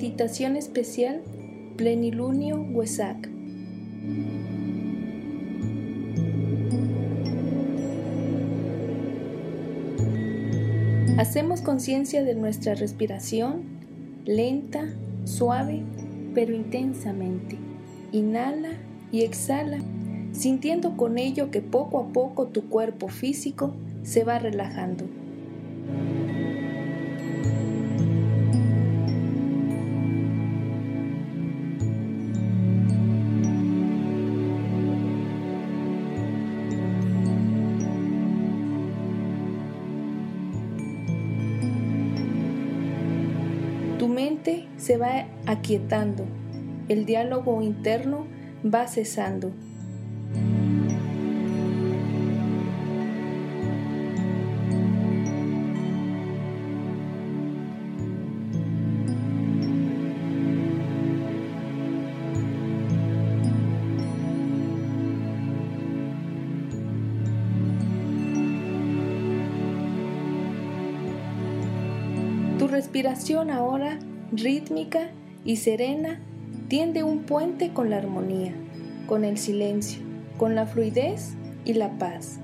Meditación especial Plenilunio Huesac. Hacemos conciencia de nuestra respiración, lenta, suave, pero intensamente. Inhala y exhala, sintiendo con ello que poco a poco tu cuerpo físico se va relajando. Se va aquietando, el diálogo interno va cesando. Tu respiración ahora, rítmica y serena, tiende un puente con la armonía, con el silencio, con la fluidez y la paz.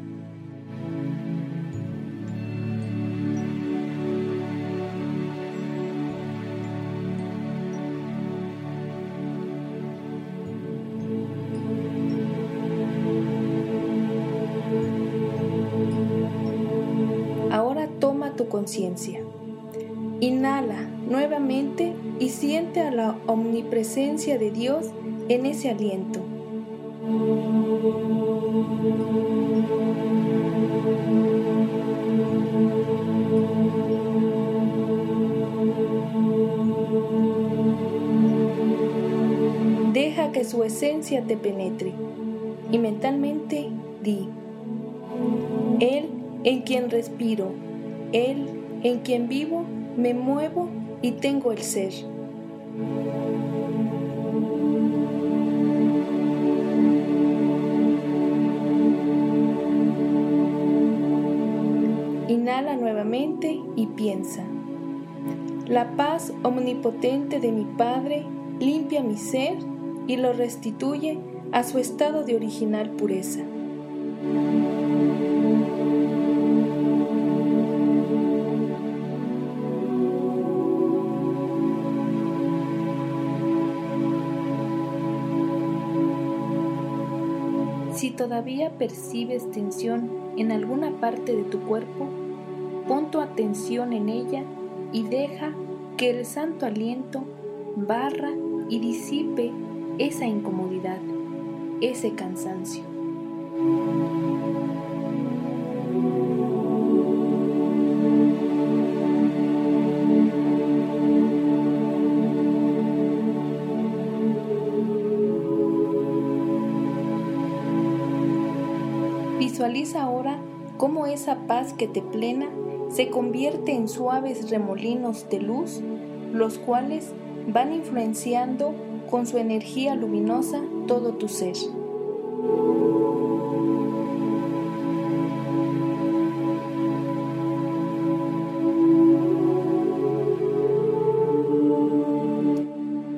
Ahora toma tu conciencia. Inhala nuevamente y siente a la omnipresencia de Dios en ese aliento. Deja que su esencia te penetre y mentalmente di, Él en quien respiro, Él en quien vivo, me muevo y tengo el ser. Inhala nuevamente y piensa. La paz omnipotente de mi Padre limpia mi ser y lo restituye a su estado de original pureza. Todavía percibes tensión en alguna parte de tu cuerpo, pon tu atención en ella y deja que el santo aliento barra y disipe esa incomodidad, ese cansancio. Visualiza ahora cómo esa paz que te plena se convierte en suaves remolinos de luz, los cuales van influenciando con su energía luminosa todo tu ser.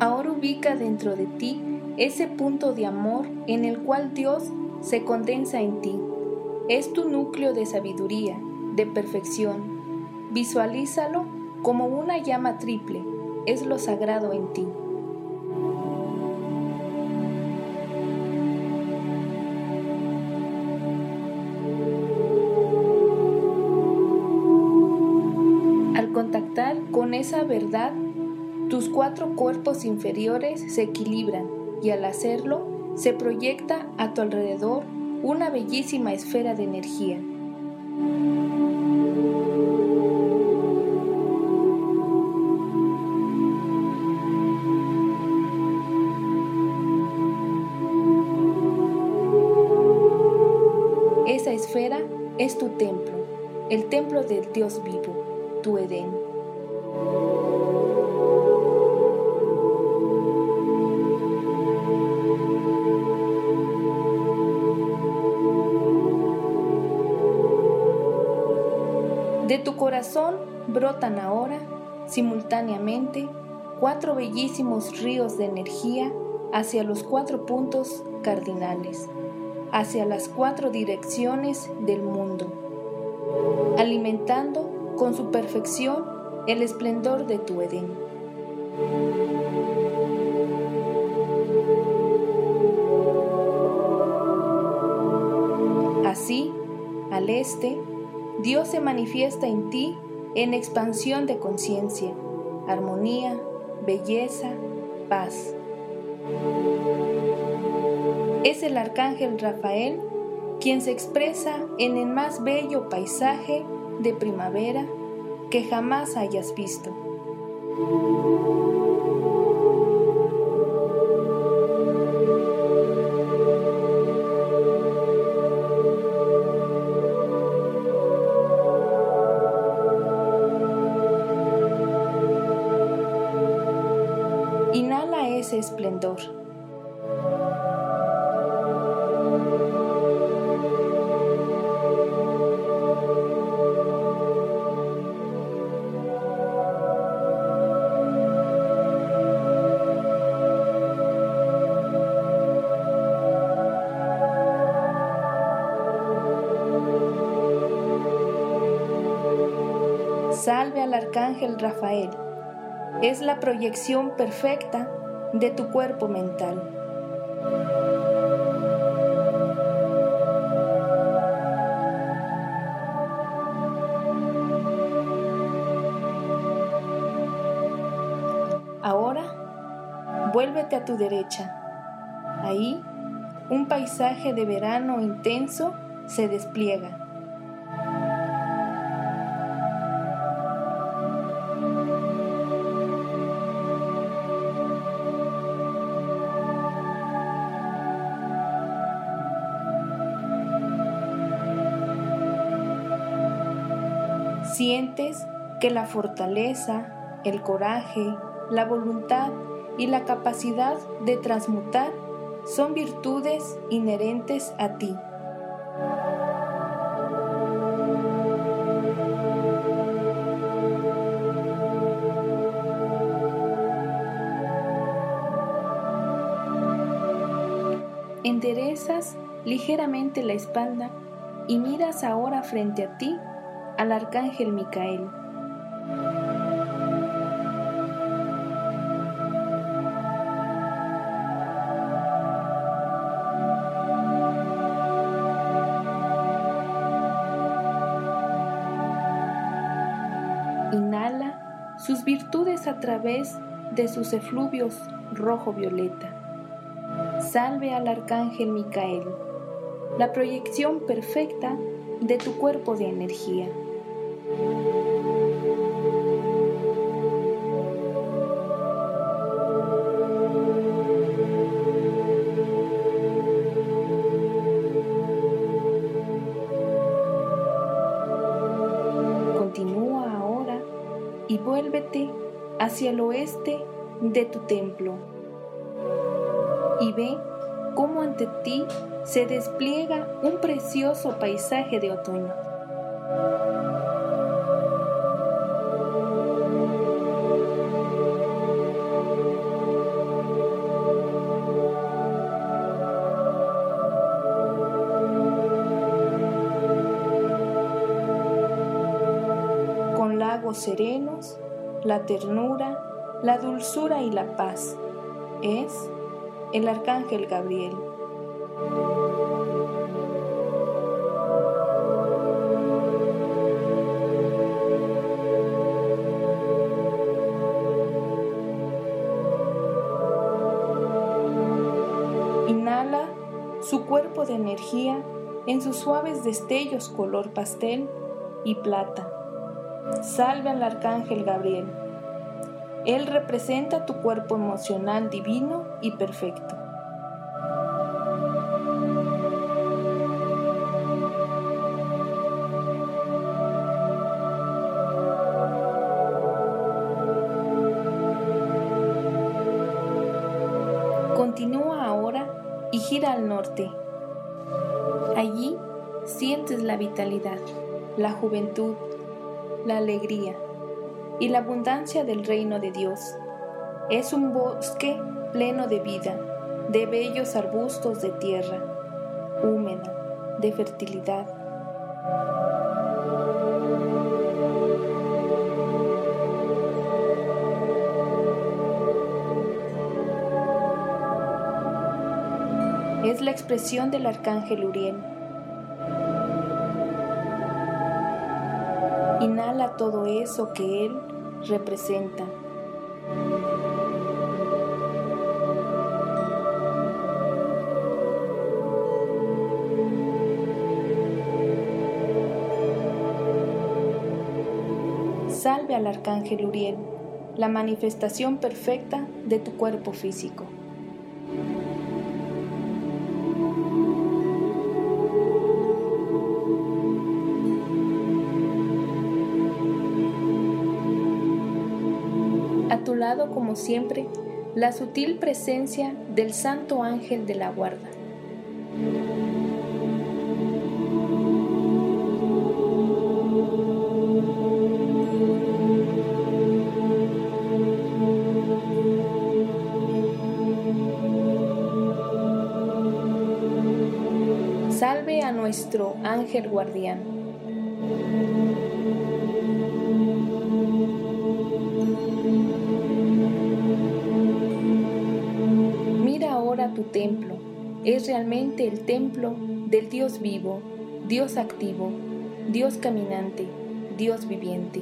Ahora ubica dentro de ti ese punto de amor en el cual Dios se condensa en ti. Es tu núcleo de sabiduría, de perfección. Visualízalo como una llama triple, es lo sagrado en ti. Al contactar con esa verdad, tus cuatro cuerpos inferiores se equilibran y al hacerlo se proyecta a tu alrededor una bellísima esfera de energía. Esa esfera es tu templo, el templo del Dios vivo, De tu corazón brotan ahora, simultáneamente, cuatro bellísimos ríos de energía hacia los cuatro puntos cardinales, hacia las cuatro direcciones del mundo, alimentando con su perfección el esplendor de tu Edén. Así, al este, Dios se manifiesta en ti en expansión de conciencia, armonía, belleza, paz. Es el arcángel Rafael quien se expresa en el más bello paisaje de primavera que jamás hayas visto. Arcángel Rafael. Es la proyección perfecta de tu cuerpo mental. Ahora, vuélvete a tu derecha. Ahí, un paisaje de verano intenso se despliega. Sientes que la fortaleza, el coraje, la voluntad y la capacidad de transmutar son virtudes inherentes a ti. Enderezas ligeramente la espalda y miras ahora frente a ti al arcángel Micael. Inhala sus virtudes a través de sus efluvios rojo-violeta. Salve al arcángel Micael, la proyección perfecta de tu cuerpo de energía. Hacia el oeste de tu templo y ve cómo ante ti se despliega un precioso paisaje de otoño. Con lagos serenos, la ternura, la dulzura y la paz. Es el arcángel Gabriel. Inhala su cuerpo de energía en sus suaves destellos color pastel y plata. Salve al arcángel Gabriel. Él representa tu cuerpo emocional divino y perfecto. Continúa ahora y gira al norte. Allí sientes la vitalidad, la juventud, la alegría y la abundancia del reino de Dios. Es un bosque pleno de vida, de bellos arbustos de tierra, húmeda, de fertilidad. Es la expresión del arcángel Uriel. Inhala todo eso que él representa. Salve al arcángel Uriel, la manifestación perfecta de tu cuerpo físico. Siempre, la sutil presencia del Santo Ángel de la Guarda. Salve a nuestro ángel guardián. El templo del Dios vivo, Dios activo, Dios caminante, Dios viviente.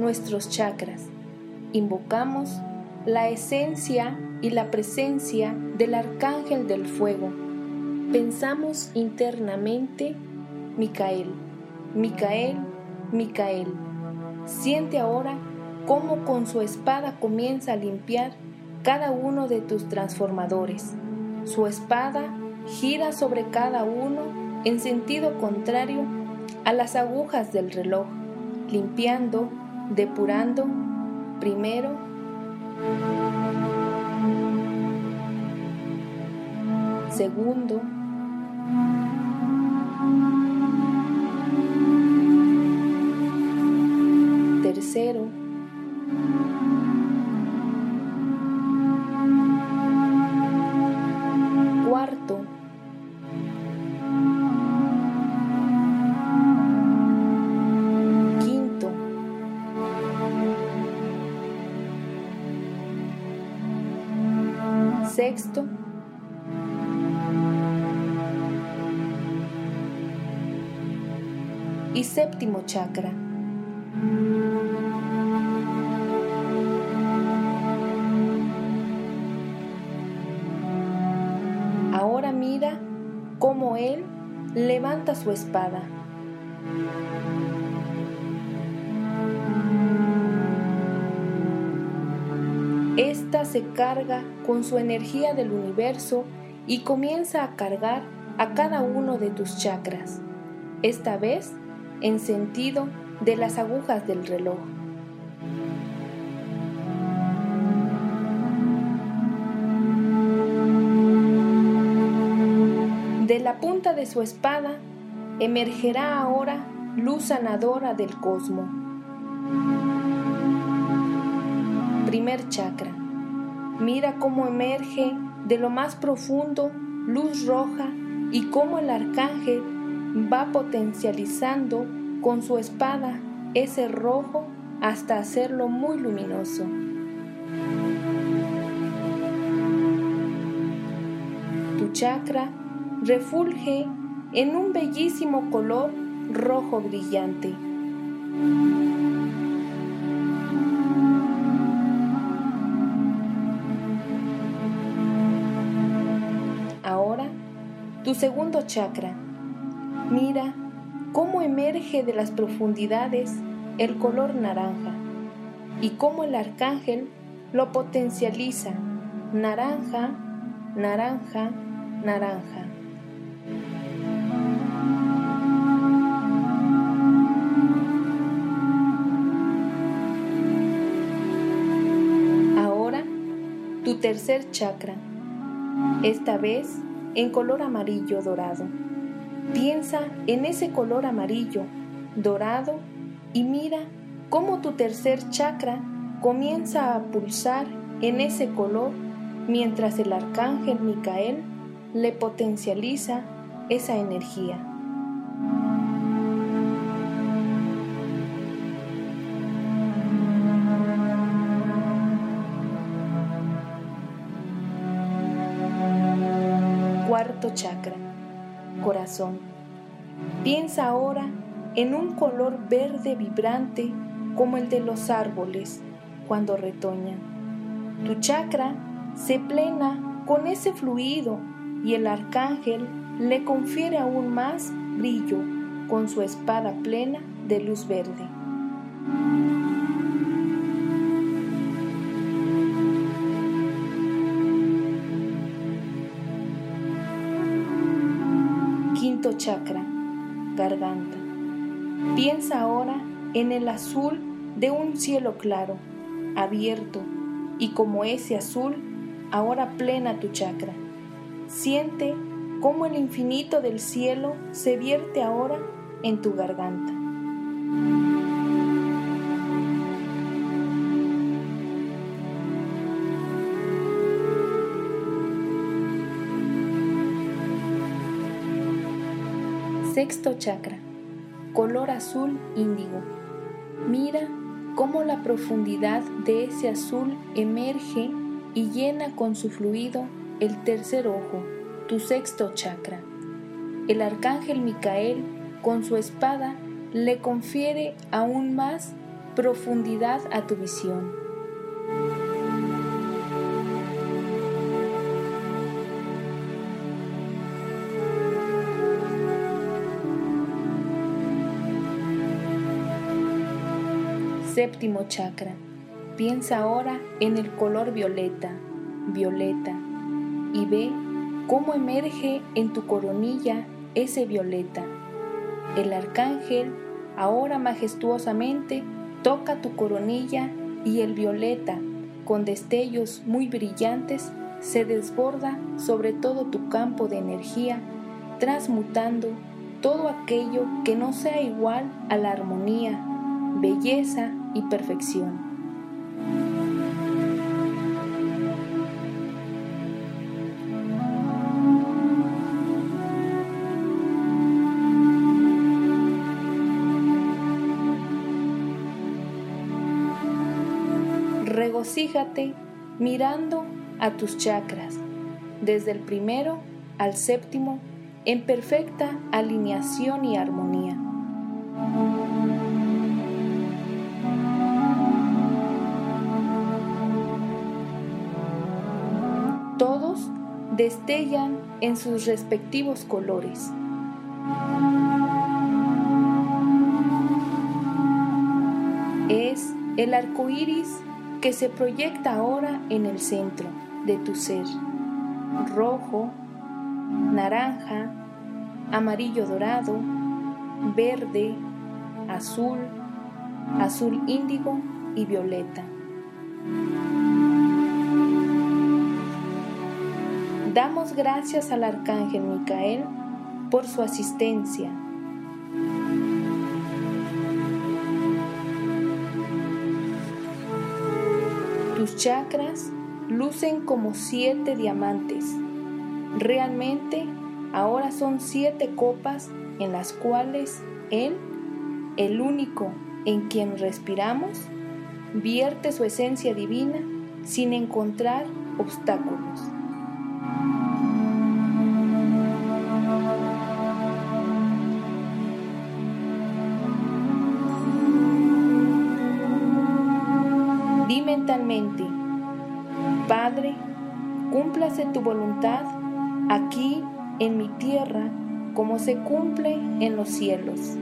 Nuestros chakras. Invocamos la esencia y la presencia del arcángel del fuego. Pensamos internamente, Micael, Micael, Micael. Siente ahora cómo con su espada comienza a limpiar cada uno de tus transformadores. Su espada gira sobre cada uno en sentido contrario a las agujas del reloj, limpiando, depurando, primero, segundo, tercero, y séptimo chakra. Ahora mira cómo él levanta su espada. Esta se carga con su energía del universo y comienza a cargar a cada uno de tus chakras, esta vez en sentido de las agujas del reloj. De la punta de su espada emergerá ahora luz sanadora del cosmos. Primer chakra. Mira cómo emerge de lo más profundo luz roja y cómo el arcángel va potencializando con su espada ese rojo hasta hacerlo muy luminoso. Tu chakra refulge en un bellísimo color rojo brillante. Tu segundo chakra. Mira cómo emerge de las profundidades el color naranja y cómo el arcángel lo potencializa. Naranja, naranja, naranja. Ahora, tu tercer chakra, esta vez en color amarillo dorado. Piensa en ese color amarillo, dorado, y mira cómo tu tercer chakra comienza a pulsar en ese color mientras el arcángel Micael le potencializa esa energía. Chakra, corazón. Piensa ahora en un color verde vibrante como el de los árboles cuando retoñan. Tu chakra se plena con ese fluido y el arcángel le confiere aún más brillo con su espada plena de luz verde. Chakra, garganta. Piensa ahora en el azul de un cielo claro, abierto, y como ese azul, ahora plena tu chakra. Siente cómo el infinito del cielo se vierte ahora en tu garganta. Sexto chakra, color azul índigo. Mira cómo la profundidad de ese azul emerge y llena con su fluido el tercer ojo, tu sexto chakra. El arcángel Micael, con su espada, le confiere aún más profundidad a tu visión. Séptimo chakra. Piensa ahora en el color violeta, violeta, y ve cómo emerge en tu coronilla ese violeta. El arcángel, ahora majestuosamente, toca tu coronilla y el violeta, con destellos muy brillantes, se desborda sobre todo tu campo de energía, transmutando todo aquello que no sea igual a la armonía, belleza y perfección. regocíjate mirando a tus chakras, desde el primero al séptimo, en perfecta alineación y armonía. Destellan en sus respectivos colores. Es el arco iris que se proyecta ahora en el centro de tu ser. Rojo, naranja, amarillo dorado, verde, azul, azul índigo y violeta. Damos gracias al Arcángel Micael por su asistencia Tus chakras lucen como siete diamantes. Realmente ahora son siete copas en las cuales Él, el único en quien respiramos, vierte su esencia divina sin encontrar obstáculos. Padre, cúmplase tu voluntad aquí en mi tierra como se cumple en los cielos.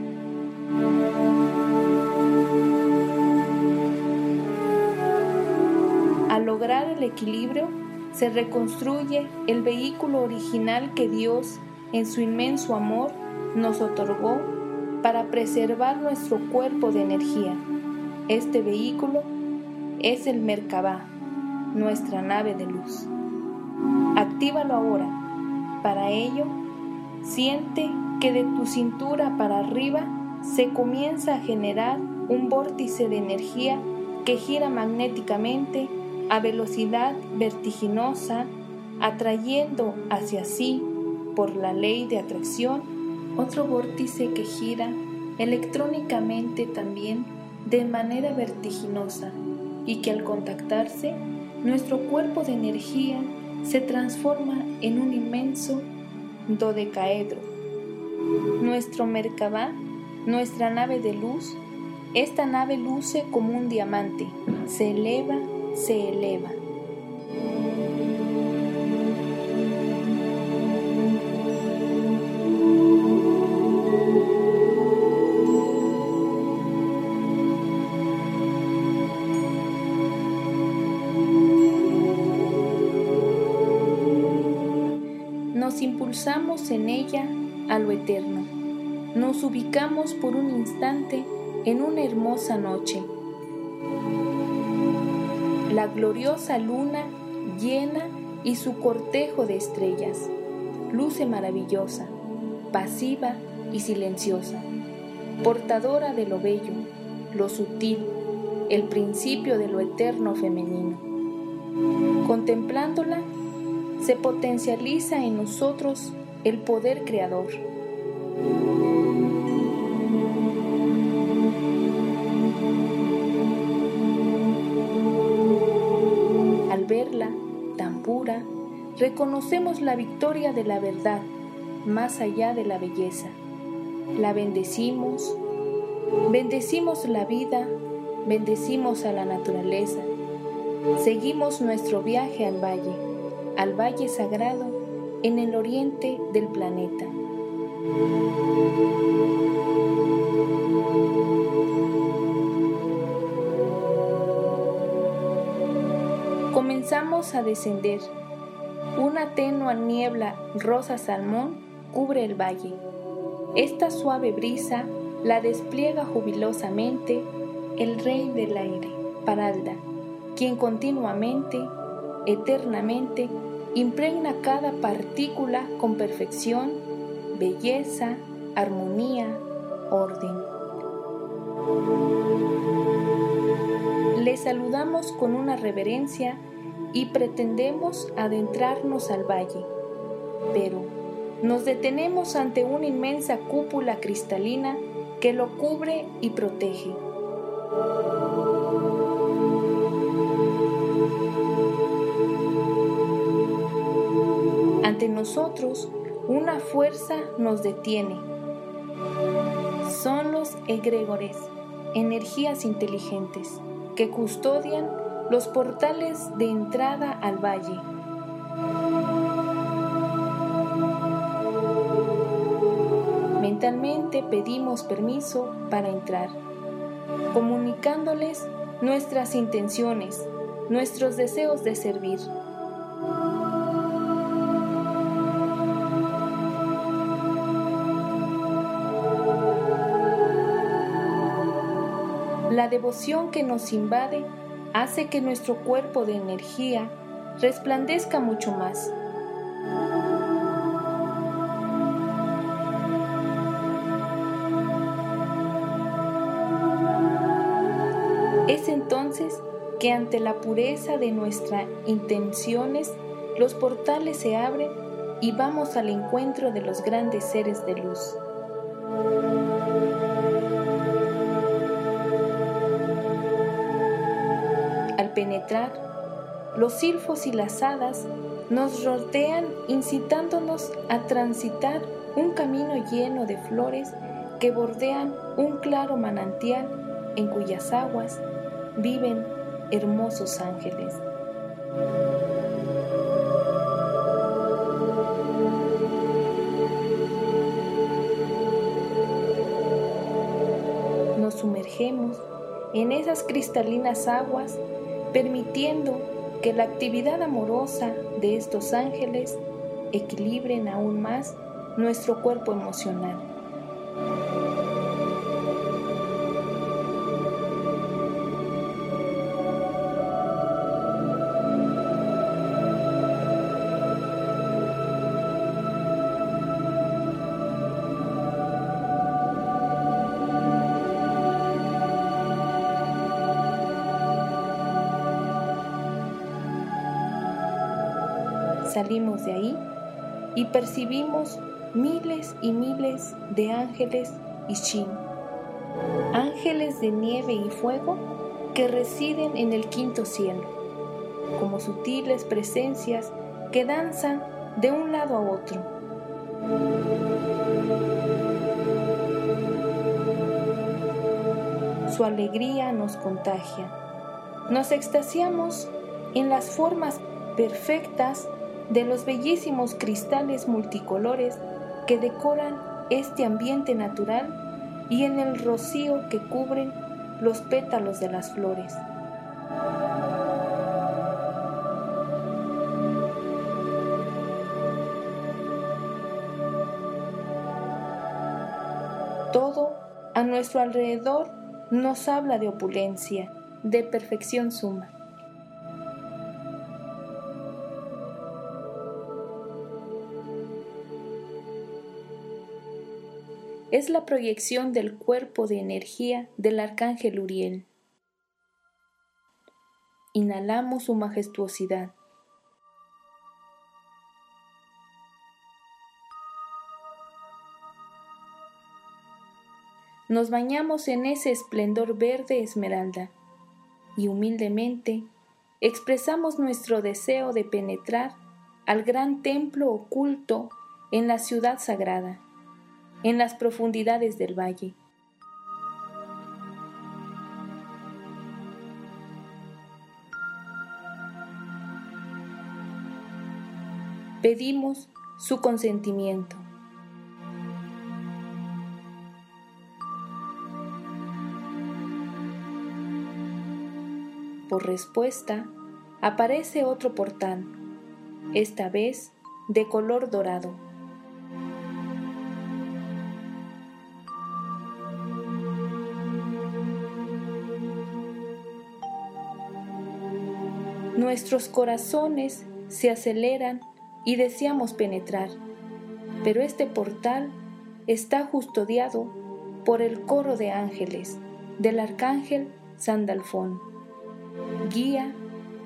Al lograr el equilibrio, se reconstruye el vehículo original que Dios en su inmenso amor, nos otorgó para preservar nuestro cuerpo de energía. Este vehículo es el Merkabah, nuestra nave de luz. Actívalo ahora. Para ello, siente que de tu cintura para arriba se comienza a generar un vórtice de energía que gira magnéticamente a velocidad vertiginosa, atrayendo hacia sí, por la ley de atracción, otro vórtice que gira electrónicamente también de manera vertiginosa y que al contactarse, nuestro cuerpo de energía se transforma en un inmenso dodecaedro. Nuestro Merkabah, nuestra nave de luz, esta nave luce como un diamante, se eleva, se eleva. Impulsamos en ella a lo eterno. Nos ubicamos por un instante en una hermosa noche. La gloriosa luna llena y su cortejo de estrellas. Luce maravillosa, pasiva y silenciosa, portadora de lo bello, lo sutil, el principio de lo eterno femenino. Contemplándola, se potencializa en nosotros el poder creador. Al verla tan pura, reconocemos la victoria de la verdad más allá de la belleza. La bendecimos, bendecimos la vida, bendecimos a la naturaleza. Seguimos nuestro viaje al valle al valle sagrado en el oriente del planeta. Comenzamos a descender. Una tenua niebla rosa salmón cubre el valle. Esta suave brisa la despliega jubilosamente el rey del aire, Paralda, quien continuamente, eternamente, impregna cada partícula con perfección, belleza, armonía, orden. Le saludamos con una reverencia y pretendemos adentrarnos al valle, pero nos detenemos ante una inmensa cúpula cristalina que lo cubre y protege. Nosotros una fuerza nos detiene. Son los egregores, energías inteligentes, que custodian los portales de entrada al valle. Mentalmente pedimos permiso para entrar, comunicándoles nuestras intenciones, nuestros deseos de servir. La devoción que nos invade hace que nuestro cuerpo de energía resplandezca mucho más. Es entonces que ante la pureza de nuestras intenciones los portales se abren y vamos al encuentro de los grandes seres de luz. Penetrar, los silfos y las hadas nos rodean incitándonos a transitar un camino lleno de flores que bordean un claro manantial en cuyas aguas viven hermosos ángeles. Nos sumergemos en esas cristalinas aguas permitiendo que la actividad amorosa de estos ángeles equilibren aún más nuestro cuerpo emocional. De ahí y percibimos miles y miles de ángeles y Shin, ángeles de nieve y fuego que residen en el quinto cielo, como sutiles presencias que danzan de un lado a otro. Su alegría nos contagia. Nos extasiamos en las formas perfectas de los bellísimos cristales multicolores que decoran este ambiente natural y en el rocío que cubren los pétalos de las flores. Todo a nuestro alrededor nos habla de opulencia, de perfección suma. Es la proyección del cuerpo de energía del arcángel Uriel. Inhalamos su majestuosidad. Nos bañamos en ese esplendor verde esmeralda y humildemente expresamos nuestro deseo de penetrar al gran templo oculto en la ciudad sagrada en las profundidades del valle. Pedimos su consentimiento. Por respuesta, aparece otro portal, esta vez de color dorado. Nuestros corazones se aceleran y deseamos penetrar, pero este portal está custodiado por el coro de ángeles del arcángel Sandalfón, guía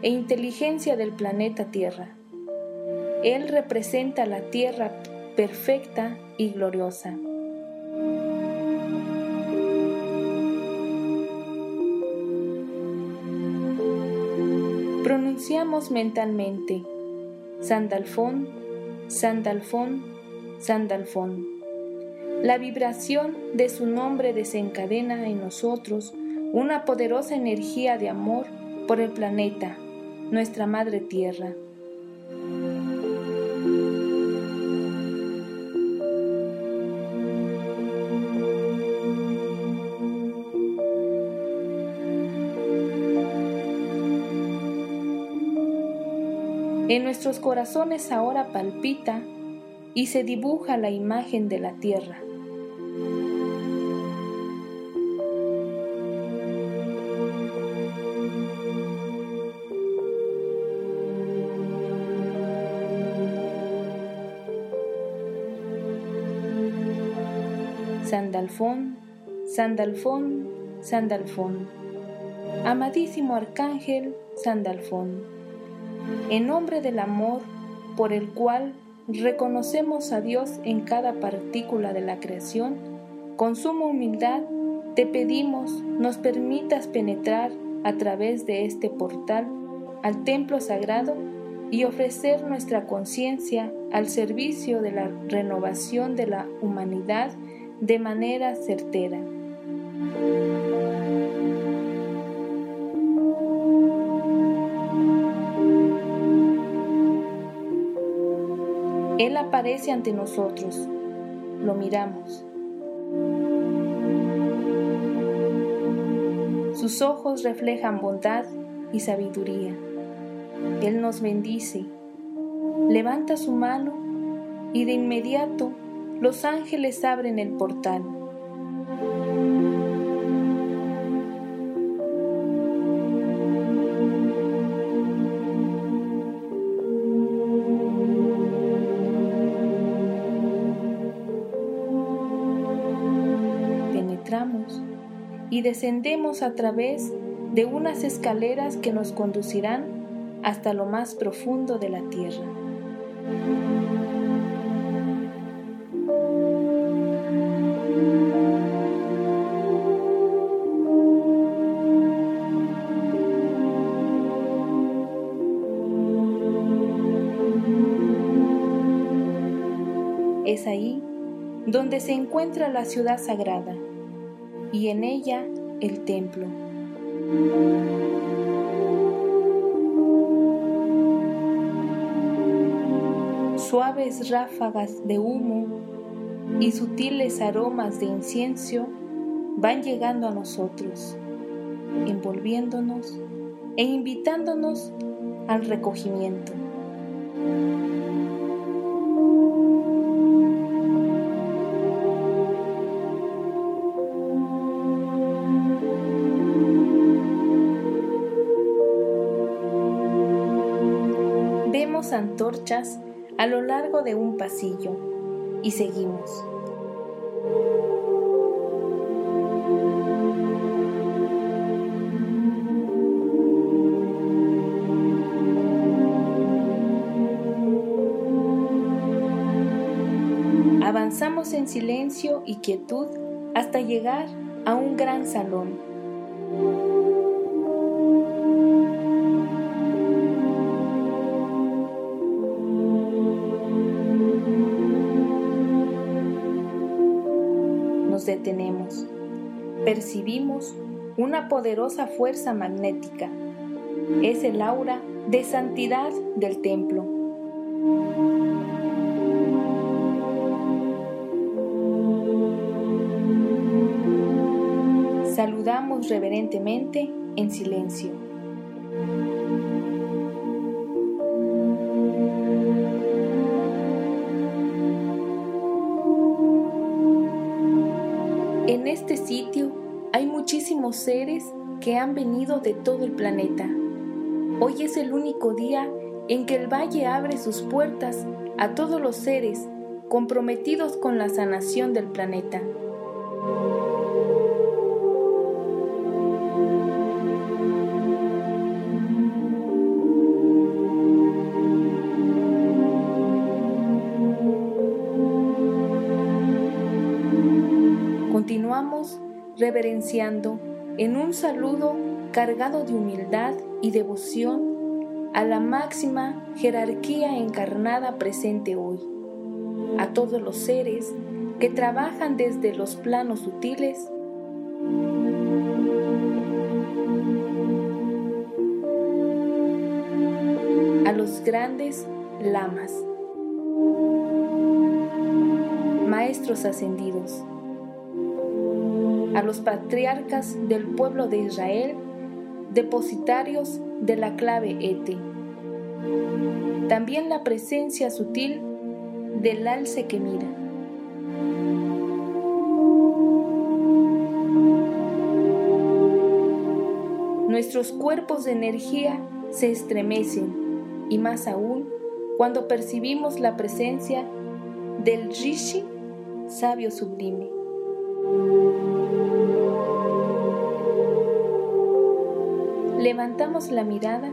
e inteligencia del planeta Tierra. Él representa la Tierra perfecta y gloriosa. Pronunciamos mentalmente Sandalfón, Sandalfón, Sandalfón. La vibración de su nombre desencadena en nosotros una poderosa energía de amor por el planeta, nuestra Madre Tierra. En nuestros corazones ahora palpita y se dibuja la imagen de la tierra. Sandalfón, Sandalfón, Sandalfón. Amadísimo Arcángel Sandalfón en nombre del amor por el cual reconocemos a Dios en cada partícula de la creación, con suma humildad te pedimos nos permitas penetrar a través de este portal al templo sagrado y ofrecer nuestra conciencia al servicio de la renovación de la humanidad de manera certera. Él aparece ante nosotros, lo miramos. Sus ojos reflejan bondad y sabiduría. Él nos bendice, levanta su mano y de inmediato los ángeles abren el portal. Y descendemos a través de unas escaleras que nos conducirán hasta lo más profundo de la tierra. Es ahí donde se encuentra la ciudad sagrada y en ella el templo. Suaves ráfagas de humo y sutiles aromas de incienso van llegando a nosotros, envolviéndonos e invitándonos al recogimiento. Antorchas a lo largo de un pasillo y seguimos. Avanzamos en silencio y quietud hasta llegar a un gran salón Percibimos una poderosa fuerza magnética. Es el aura de santidad del templo. Saludamos reverentemente en silencio. De todo el planeta. Hoy es el único día en que el valle abre sus puertas a todos los seres comprometidos con la sanación del planeta. Continuamos reverenciando en un saludo cargado de humildad y devoción a la máxima jerarquía encarnada presente hoy, a todos los seres que trabajan desde los planos sutiles. A los grandes lamas, maestros ascendidos. A los patriarcas del pueblo de Israel, depositarios de la clave Ete. También la presencia sutil del alce que mira. Nuestros cuerpos de energía se estremecen y más aún cuando percibimos la presencia del Rishi, sabio sublime. Levantamos la mirada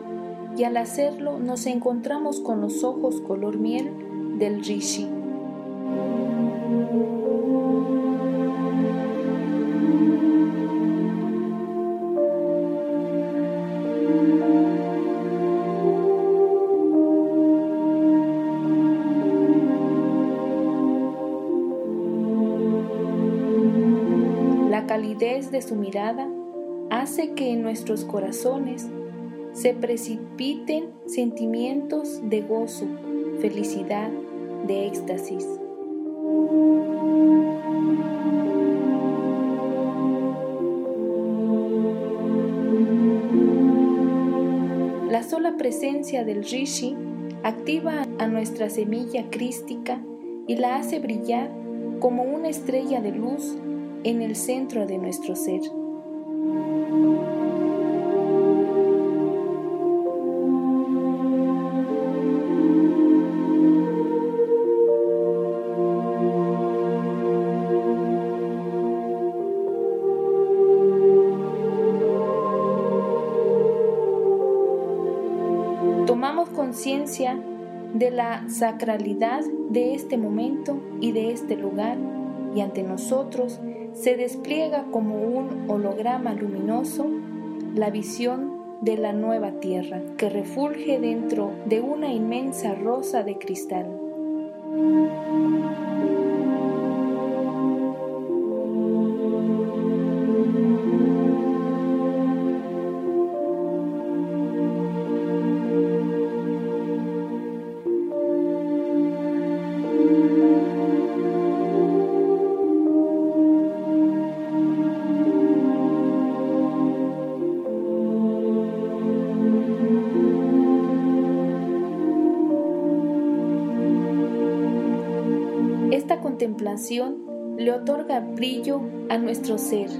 y al hacerlo nos encontramos con los ojos color miel del Rishi. La calidez de su mirada que en nuestros corazones se precipiten sentimientos de gozo, felicidad, de éxtasis. La sola presencia del Rishi activa a nuestra semilla crística y la hace brillar como una estrella de luz en el centro de nuestro ser. De la sacralidad de este momento y de este lugar y ante nosotros se despliega como un holograma luminoso la visión de la nueva tierra que refulge dentro de una inmensa rosa de cristal. Le otorga brillo a nuestro ser.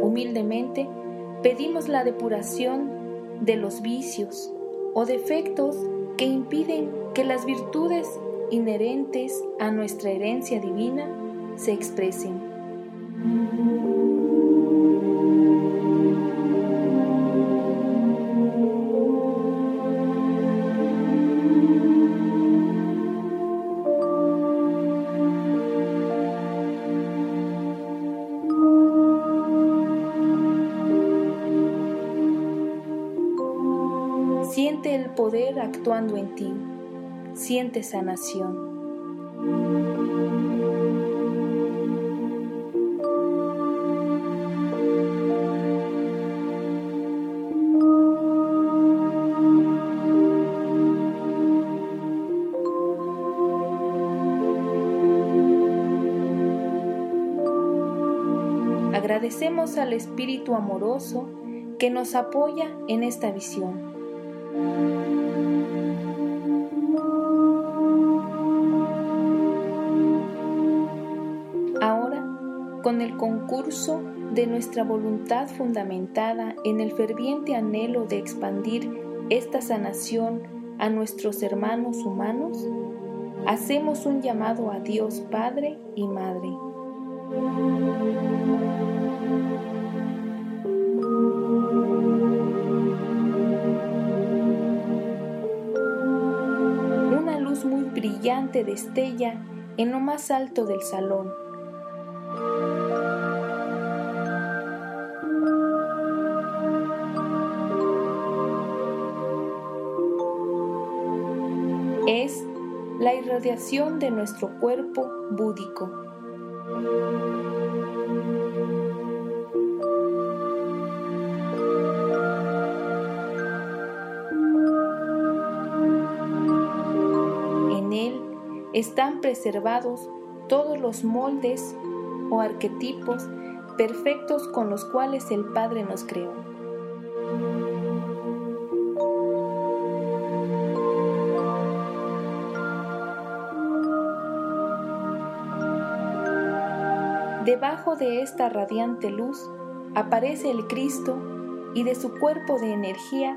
Humildemente pedimos la depuración de los vicios o defectos que impiden que las virtudes inherentes a nuestra herencia divina se expresen. Actuando en ti. Siente sanación. Agradecemos al Espíritu amoroso que nos apoya en esta visión. Concurso de nuestra voluntad fundamentada en el ferviente anhelo de expandir esta sanación a nuestros hermanos humanos, hacemos un llamado a Dios Padre y Madre. brillante destella en lo más alto del salón. De nuestro cuerpo búdico. están preservados todos los moldes o arquetipos perfectos con los cuales el Padre nos creó. Debajo de esta radiante luz aparece el Cristo y de su cuerpo de energía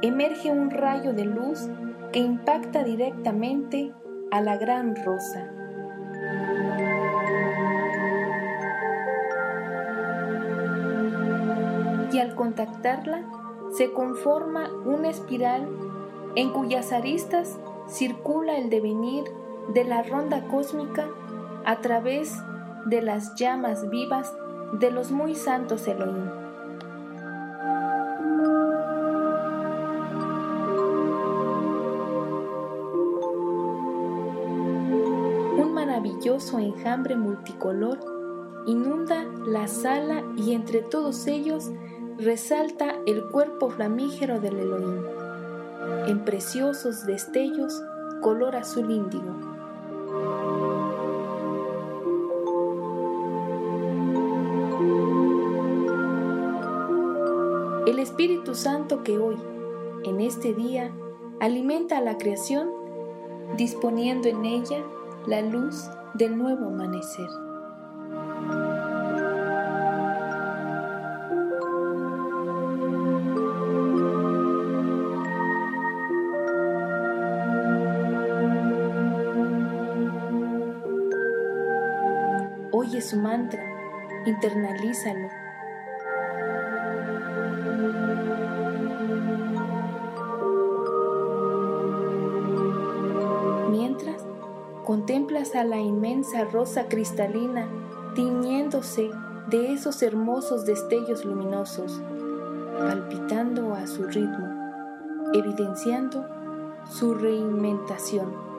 emerge un rayo de luz que impacta directamente a la gran rosa. Y al contactarla se conforma una espiral en cuyas aristas circula el devenir de la ronda cósmica a través de las llamas vivas de los muy santos Elohim. maravilloso enjambre multicolor inunda la sala y entre todos ellos resalta el cuerpo flamígero del Elohim, en preciosos destellos color azul índigo. El Espíritu Santo que hoy, en este día, alimenta a la creación, disponiendo en ella la luz del nuevo amanecer. Oye su mantra, internalízalo. La inmensa rosa cristalina tiñéndose de esos hermosos destellos luminosos, palpitando a su ritmo, evidenciando su reinventación.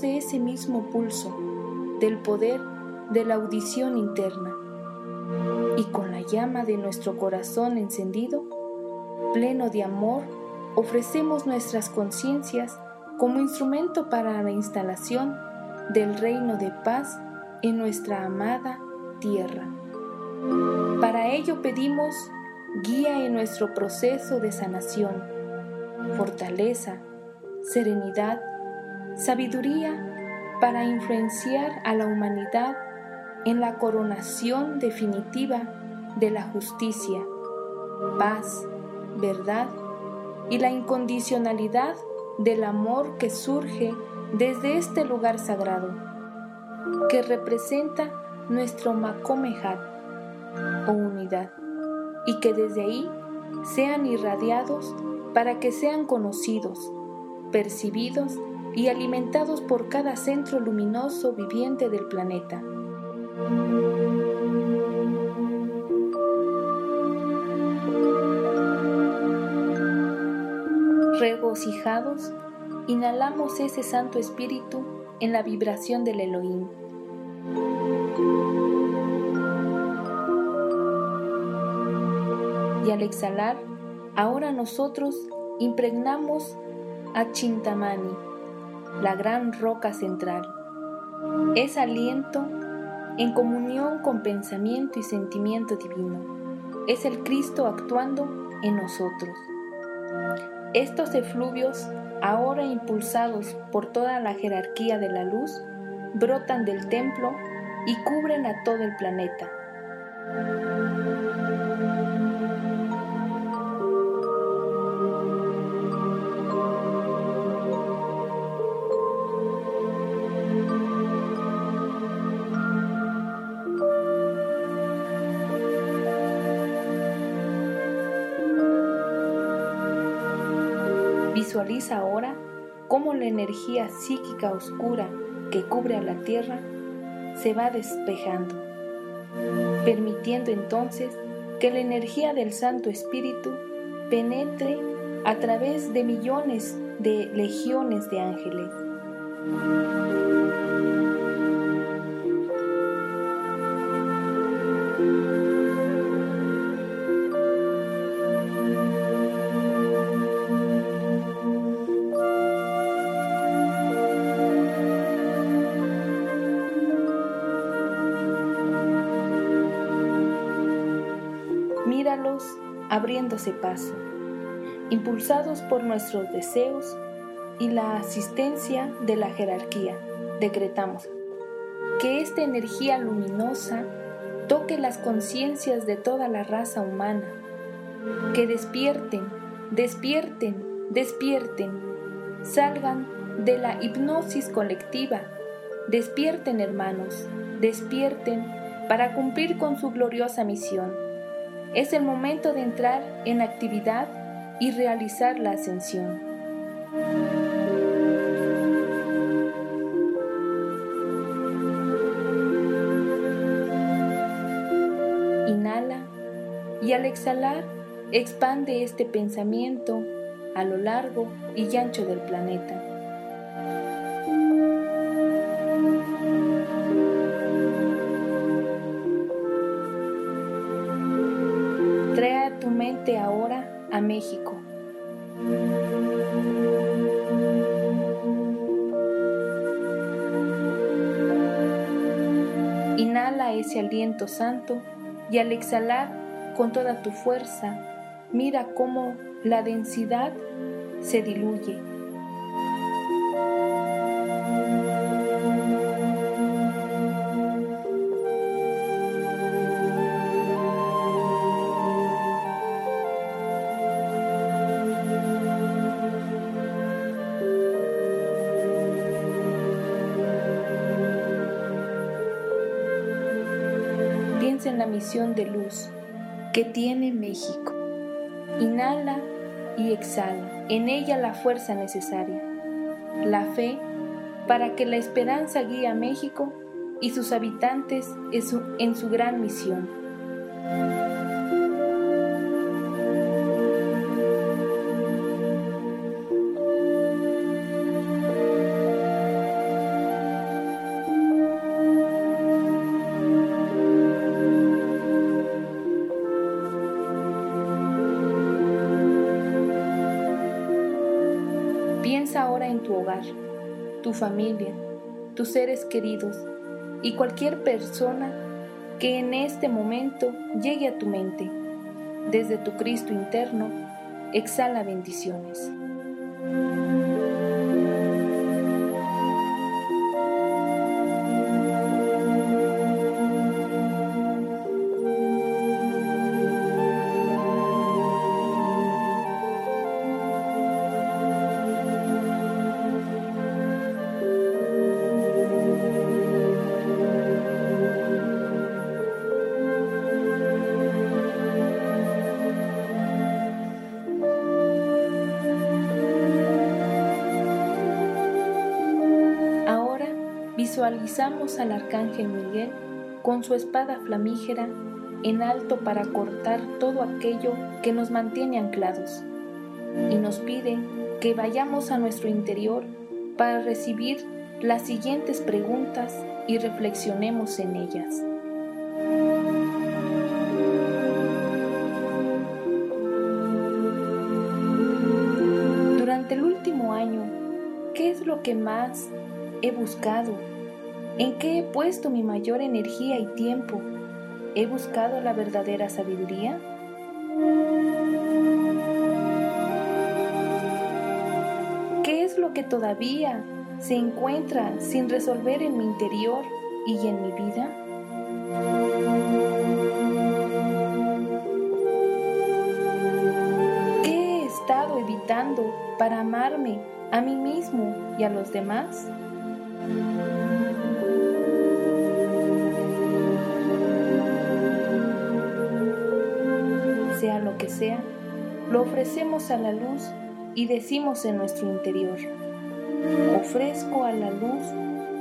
De ese mismo pulso, del poder de la audición interna, y con la llama de nuestro corazón encendido, pleno de amor, ofrecemos nuestras conciencias como instrumento para la instalación del reino de paz en nuestra amada tierra. Para ello pedimos guía en nuestro proceso de sanación, fortaleza, serenidad sabiduría para influenciar a la humanidad en la coronación definitiva de la justicia, paz, verdad y la incondicionalidad del amor que surge desde este lugar sagrado, que representa nuestro Makomehat o unidad, y que desde ahí sean irradiados para que sean conocidos, percibidos y alimentados por cada centro luminoso viviente del planeta. Regocijados, inhalamos ese Santo Espíritu en la vibración del Elohim. Y al exhalar, ahora nosotros impregnamos a Chintamani, la gran roca central. Es aliento en comunión con pensamiento y sentimiento divino. Es el Cristo actuando en nosotros. Estos efluvios, ahora impulsados por toda la jerarquía de la luz, brotan del templo y cubren a todo el planeta. Visualiza ahora cómo la energía psíquica oscura que cubre a la Tierra se va despejando, permitiendo entonces que la energía del Santo Espíritu penetre a través de millones de legiones de ángeles. Abriéndose paso, impulsados por nuestros deseos y la asistencia de la jerarquía, decretamos que esta energía luminosa toque las conciencias de toda la raza humana, que despierten, despierten, despierten, salgan de la hipnosis colectiva, despierten hermanos, despierten para cumplir con su gloriosa misión es el momento de entrar en actividad y realizar la ascensión. Inhala y al exhalar expande este pensamiento a lo largo y ancho del planeta. Aliento santo y al exhalar con toda tu fuerza, mira cómo la densidad se diluye de luz que tiene México. Inhala y exhala, en ella la fuerza necesaria, la fe para que la esperanza guíe a México y sus habitantes en su gran misión. Tu familia, tus seres queridos y cualquier persona que en este momento llegue a tu mente. Desde tu Cristo interno, exhala bendiciones. Al arcángel Miguel con su espada flamígera en alto para cortar todo aquello que nos mantiene anclados y nos pide que vayamos a nuestro interior para recibir las siguientes preguntas y reflexionemos en ellas. Durante el último año, ¿qué es lo que más he buscado ¿En qué he puesto mi mayor energía y tiempo? ¿He buscado la verdadera sabiduría? ¿Qué es lo que todavía se encuentra sin resolver en mi interior y en mi vida? ¿Qué he estado evitando para amarme a mí mismo y a los demás? Lo ofrecemos a la luz y decimos en nuestro interior, ofrezco a la luz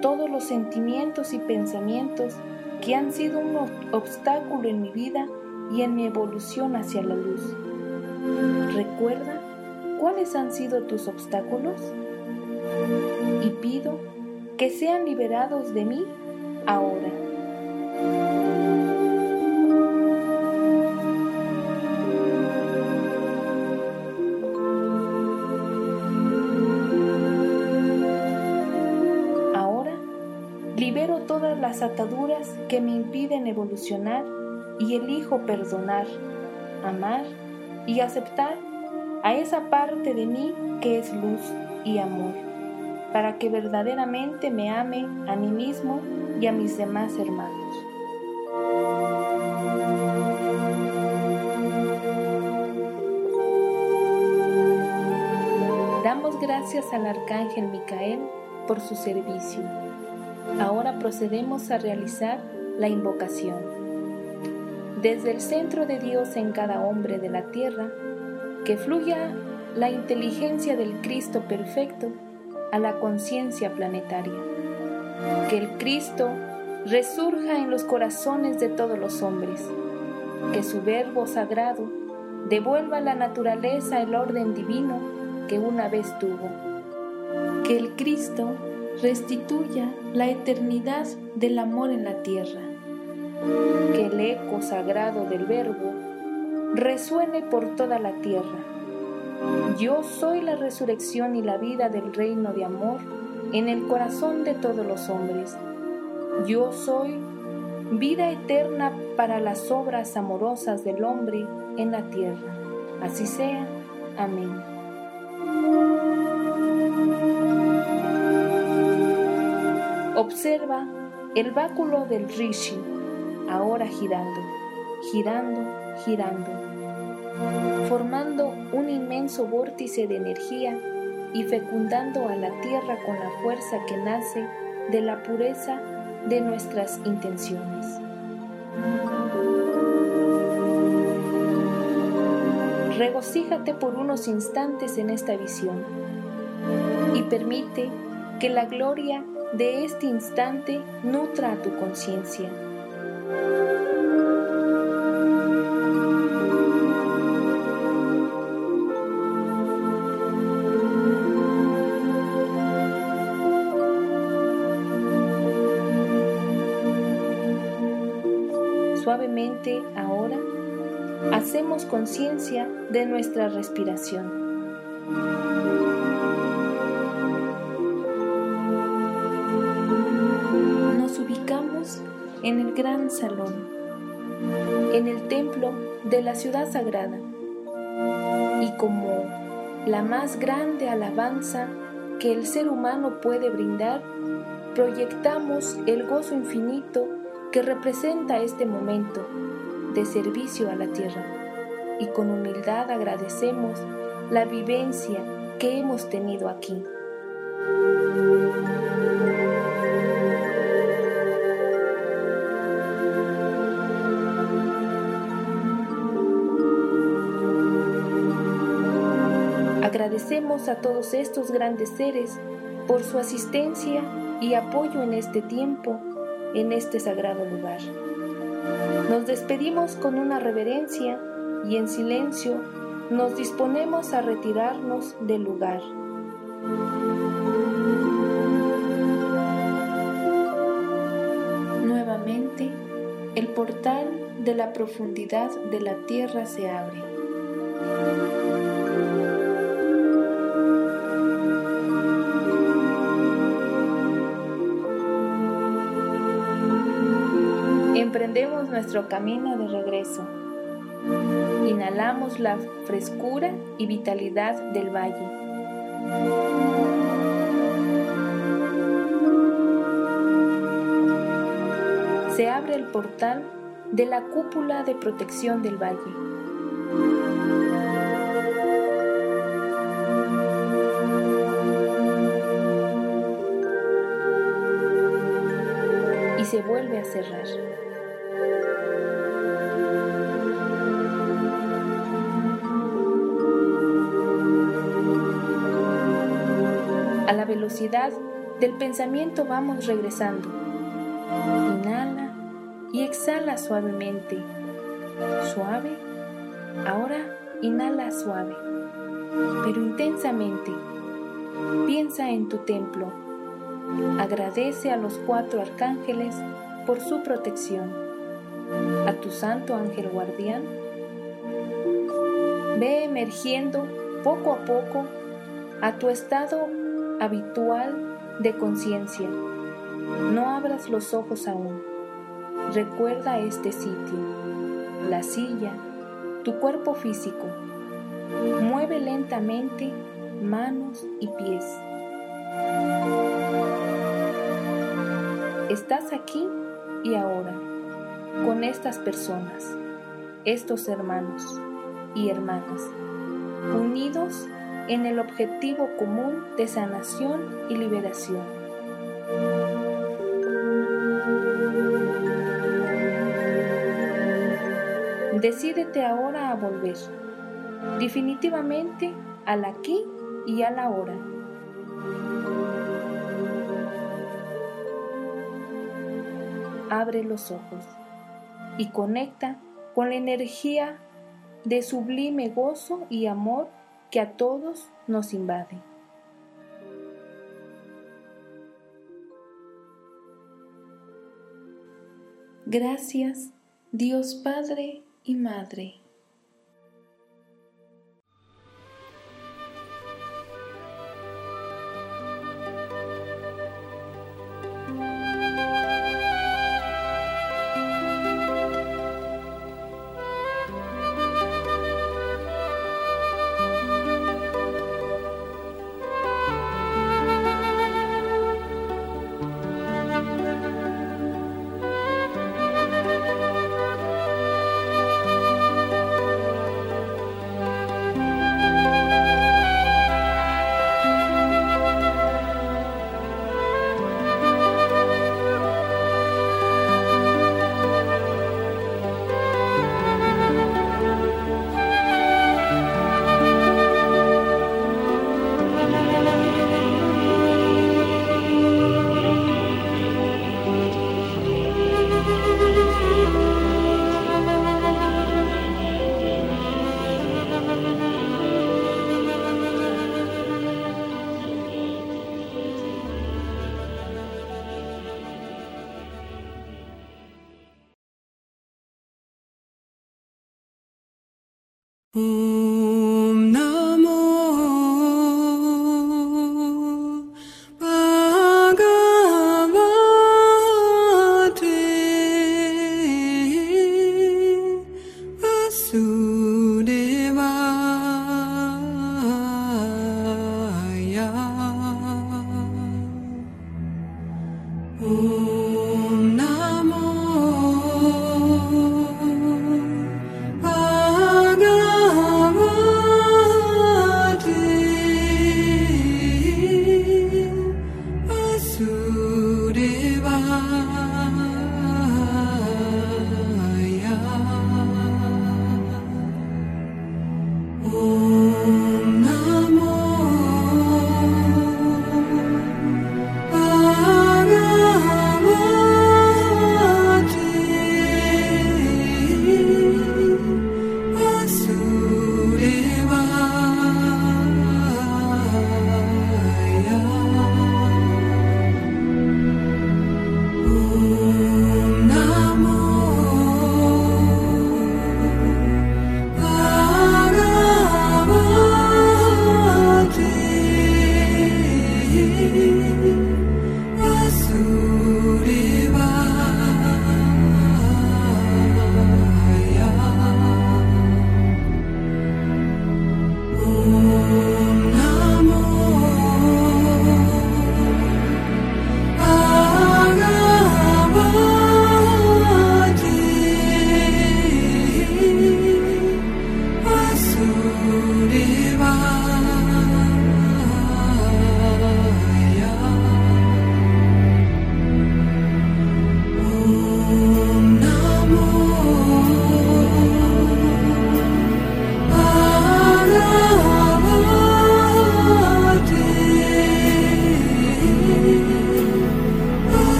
todos los sentimientos y pensamientos que han sido un obstáculo en mi vida y en mi evolución hacia la luz. Recuerda cuáles han sido tus obstáculos y pido que sean liberados de mí ahora. Ataduras que me impiden evolucionar y elijo perdonar, amar y aceptar a esa parte de mí que es luz y amor, para que verdaderamente me ame a mí mismo y a mis demás hermanos. Damos gracias al Arcángel Micael por su servicio Ahora procedemos a realizar la invocación. Desde el centro de Dios en cada hombre de la tierra, que fluya la inteligencia del Cristo perfecto a la conciencia planetaria. Que el Cristo resurja en los corazones de todos los hombres. Que su verbo sagrado devuelva a la naturaleza el orden divino que una vez tuvo. Que el Cristo restituya la eternidad del amor en la tierra, que el eco sagrado del Verbo resuene por toda la tierra. Yo soy la resurrección y la vida del reino de amor en el corazón de todos los hombres. Yo soy vida eterna para las obras amorosas del hombre en la tierra. Así sea. Amén. Observa el báculo del Rishi, ahora girando, girando, girando, formando un inmenso vórtice de energía y fecundando a la tierra con la fuerza que nace de la pureza de nuestras intenciones. Regocíjate por unos instantes en esta visión y permite que la gloria de este instante nutra a tu conciencia. Suavemente ahora hacemos conciencia de nuestra respiración. En el gran salón, en el templo de la ciudad sagrada, y como la más grande alabanza que el ser humano puede brindar, proyectamos el gozo infinito que representa este momento de servicio a la tierra y con humildad agradecemos la vivencia que hemos tenido aquí. Agradecemos a todos estos grandes seres por su asistencia y apoyo en este tiempo, en este sagrado lugar. Nos despedimos con una reverencia y en silencio nos disponemos a retirarnos del lugar. Nuevamente, el portal de la profundidad de la tierra se abre. Nuestro camino de regreso. Inhalamos la frescura y vitalidad del valle. Se abre el portal de la cúpula de protección del valle. Y se vuelve a cerrar. Del pensamiento vamos regresando. Inhala y exhala suavemente. Suave. Ahora inhala suave, pero intensamente. Piensa en tu templo. Agradece a los cuatro arcángeles por su protección. A tu santo ángel guardián. Ve emergiendo poco a poco a tu estado habitual de conciencia. No abras los ojos aún. Recuerda este sitio, la silla, tu cuerpo físico. Mueve lentamente manos y pies. Estás aquí y ahora con estas personas, estos hermanos y hermanas, unidos en el objetivo común de sanación y liberación. Decídete ahora a volver, definitivamente al aquí y a la hora. Abre los ojos y conecta con la energía de sublime gozo y amor que a todos nos invade. Gracias, Dios Padre y Madre.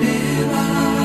live on.